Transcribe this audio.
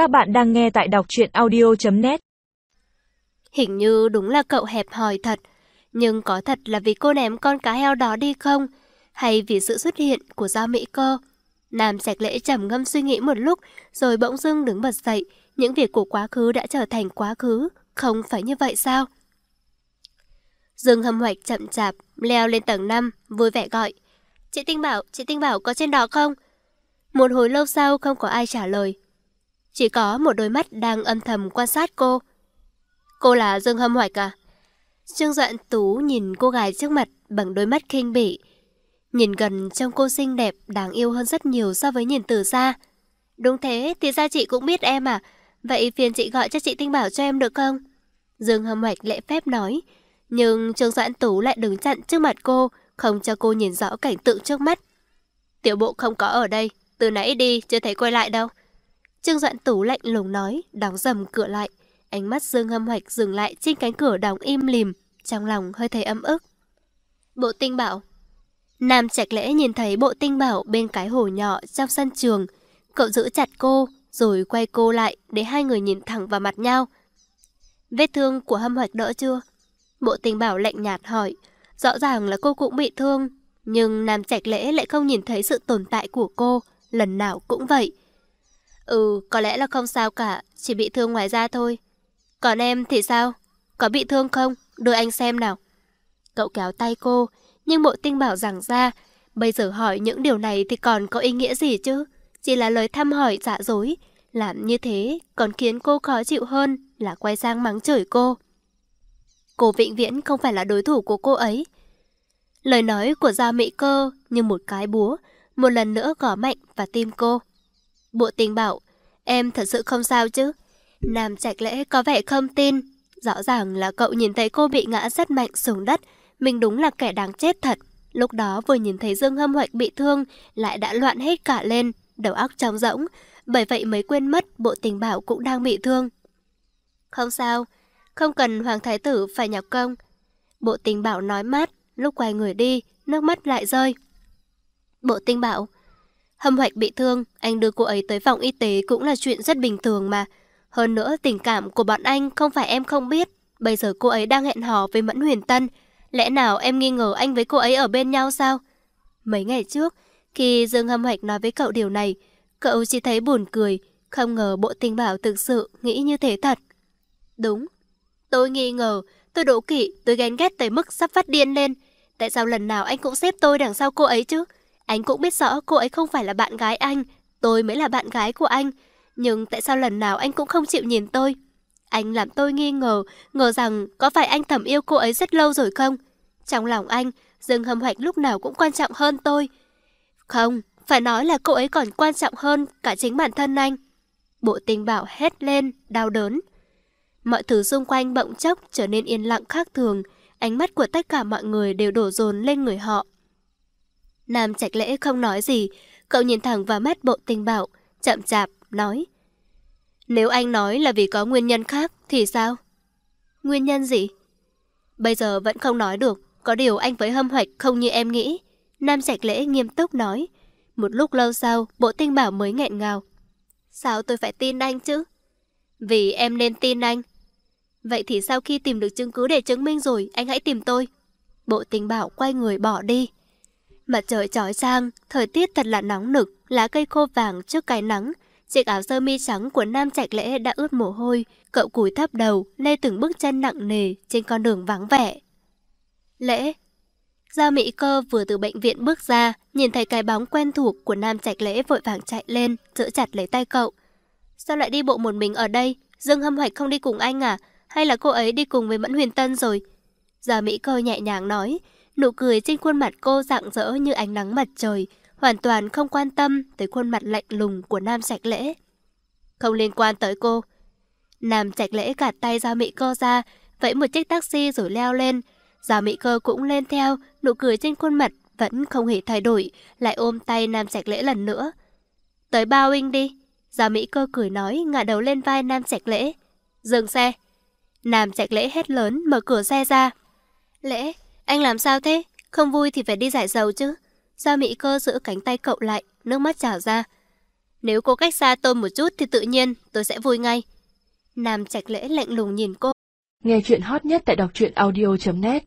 Các bạn đang nghe tại đọc truyện audio.net Hình như đúng là cậu hẹp hòi thật. Nhưng có thật là vì cô ném con cá heo đó đi không? Hay vì sự xuất hiện của Giao Mỹ Cơ? Nam sạch lễ trầm ngâm suy nghĩ một lúc, rồi bỗng dưng đứng bật dậy. Những việc của quá khứ đã trở thành quá khứ. Không phải như vậy sao? Dương hâm hoạch chậm chạp, leo lên tầng 5, vui vẻ gọi. Chị Tinh Bảo, chị Tinh Bảo có trên đó không? Một hồi lâu sau không có ai trả lời. Chỉ có một đôi mắt đang âm thầm quan sát cô. Cô là Dương Hâm Hoạch à? Trương Doãn Tú nhìn cô gái trước mặt bằng đôi mắt khinh bỉ. Nhìn gần trông cô xinh đẹp, đáng yêu hơn rất nhiều so với nhìn từ xa. Đúng thế, thì ra chị cũng biết em à? Vậy phiền chị gọi cho chị Tinh Bảo cho em được không? Dương Hâm Hoạch lễ phép nói. Nhưng Trương Doãn Tú lại đứng chặn trước mặt cô, không cho cô nhìn rõ cảnh tượng trước mắt. Tiểu bộ không có ở đây, từ nãy đi, chưa thấy quay lại đâu. Trương Doãn Tú lạnh lùng nói, đóng dầm cửa lại. Ánh mắt Dương Hâm Hoạch dừng lại trên cánh cửa đóng im lìm, trong lòng hơi thấy ấm ức. Bộ tinh bảo Nam Trạch Lễ nhìn thấy bộ tinh bảo bên cái hồ nhỏ trong sân trường. Cậu giữ chặt cô, rồi quay cô lại để hai người nhìn thẳng vào mặt nhau. Vết thương của Hâm Hoạch đỡ chưa? Bộ tinh bảo lạnh nhạt hỏi. Rõ ràng là cô cũng bị thương, nhưng Nam Trạch Lễ lại không nhìn thấy sự tồn tại của cô, lần nào cũng vậy. Ừ, có lẽ là không sao cả, chỉ bị thương ngoài da thôi. Còn em thì sao? Có bị thương không? Đưa anh xem nào. Cậu kéo tay cô, nhưng bộ tinh bảo rằng ra, bây giờ hỏi những điều này thì còn có ý nghĩa gì chứ? Chỉ là lời thăm hỏi dạ dối. Làm như thế còn khiến cô khó chịu hơn là quay sang mắng chửi cô. Cô vĩnh viễn không phải là đối thủ của cô ấy. Lời nói của Gia Mỹ Cơ như một cái búa, một lần nữa gõ mạnh vào tim cô. Bộ tình bảo, em thật sự không sao chứ? Nam Trạch Lễ có vẻ không tin. Rõ ràng là cậu nhìn thấy cô bị ngã rất mạnh xuống đất. Mình đúng là kẻ đáng chết thật. Lúc đó vừa nhìn thấy Dương Hâm Hoạch bị thương, lại đã loạn hết cả lên, đầu óc trống rỗng. Bởi vậy mới quên mất bộ tình bảo cũng đang bị thương. Không sao, không cần Hoàng Thái Tử phải nhọc công. Bộ tình bảo nói mát, lúc quay người đi, nước mắt lại rơi. Bộ tinh bảo, Hâm hoạch bị thương, anh đưa cô ấy tới phòng y tế cũng là chuyện rất bình thường mà. Hơn nữa, tình cảm của bọn anh không phải em không biết. Bây giờ cô ấy đang hẹn hò với Mẫn Huyền Tân. Lẽ nào em nghi ngờ anh với cô ấy ở bên nhau sao? Mấy ngày trước, khi Dương Hâm Hoạch nói với cậu điều này, cậu chỉ thấy buồn cười, không ngờ bộ tình bảo thực sự nghĩ như thế thật. Đúng, tôi nghi ngờ, tôi đố kỵ, tôi ghen ghét tới mức sắp phát điên lên. Tại sao lần nào anh cũng xếp tôi đằng sau cô ấy chứ? Anh cũng biết rõ cô ấy không phải là bạn gái anh, tôi mới là bạn gái của anh. Nhưng tại sao lần nào anh cũng không chịu nhìn tôi? Anh làm tôi nghi ngờ, ngờ rằng có phải anh thầm yêu cô ấy rất lâu rồi không? Trong lòng anh, Dương Hâm Hoạch lúc nào cũng quan trọng hơn tôi. Không, phải nói là cô ấy còn quan trọng hơn cả chính bản thân anh. Bộ tình bảo hét lên, đau đớn. Mọi thứ xung quanh bỗng chốc trở nên yên lặng khác thường, ánh mắt của tất cả mọi người đều đổ dồn lên người họ. Nam Trạch Lễ không nói gì, cậu nhìn thẳng vào mắt bộ tình bảo, chậm chạp, nói. Nếu anh nói là vì có nguyên nhân khác, thì sao? Nguyên nhân gì? Bây giờ vẫn không nói được, có điều anh với hâm hoạch không như em nghĩ. Nam Trạch Lễ nghiêm túc nói. Một lúc lâu sau, bộ tinh bảo mới nghẹn ngào. Sao tôi phải tin anh chứ? Vì em nên tin anh. Vậy thì sau khi tìm được chứng cứ để chứng minh rồi, anh hãy tìm tôi. Bộ tình bảo quay người bỏ đi. Mặt trời chói chang, thời tiết thật là nóng nực, lá cây khô vàng trước cái nắng. Chiếc áo sơ mi trắng của Nam Trạch Lễ đã ướt mồ hôi, cậu cúi thấp đầu, lê từng bước chân nặng nề trên con đường vắng vẻ. Lễ Gia Mỹ Cơ vừa từ bệnh viện bước ra, nhìn thấy cái bóng quen thuộc của Nam Trạch Lễ vội vàng chạy lên, giữ chặt lấy tay cậu. Sao lại đi bộ một mình ở đây? Dương Hâm Hoạch không đi cùng anh à? Hay là cô ấy đi cùng với Mẫn Huyền Tân rồi? Gia Mỹ Cơ nhẹ nhàng nói, Nụ cười trên khuôn mặt cô rạng rỡ như ánh nắng mặt trời, hoàn toàn không quan tâm tới khuôn mặt lạnh lùng của Nam Trạch Lễ. Không liên quan tới cô. Nam Trạch Lễ gạt tay Giao Mỹ Cơ ra, vẫy một chiếc taxi rồi leo lên. Giao Mỹ Cơ cũng lên theo, nụ cười trên khuôn mặt vẫn không hề thay đổi, lại ôm tay Nam Trạch Lễ lần nữa. Tới bao Boeing đi. Giao Mỹ Cơ cười nói, ngả đầu lên vai Nam Trạch Lễ. Dừng xe. Nam Trạch Lễ hét lớn, mở cửa xe ra. Lễ, anh làm sao thế? Không vui thì phải đi giải dầu chứ. Giao Mỹ cơ giữ cánh tay cậu lại, nước mắt trào ra. Nếu cô cách xa tôi một chút thì tự nhiên tôi sẽ vui ngay. Nam Trạch Lễ lạnh lùng nhìn cô. Nghe chuyện hot nhất tại đọc truyện audio.net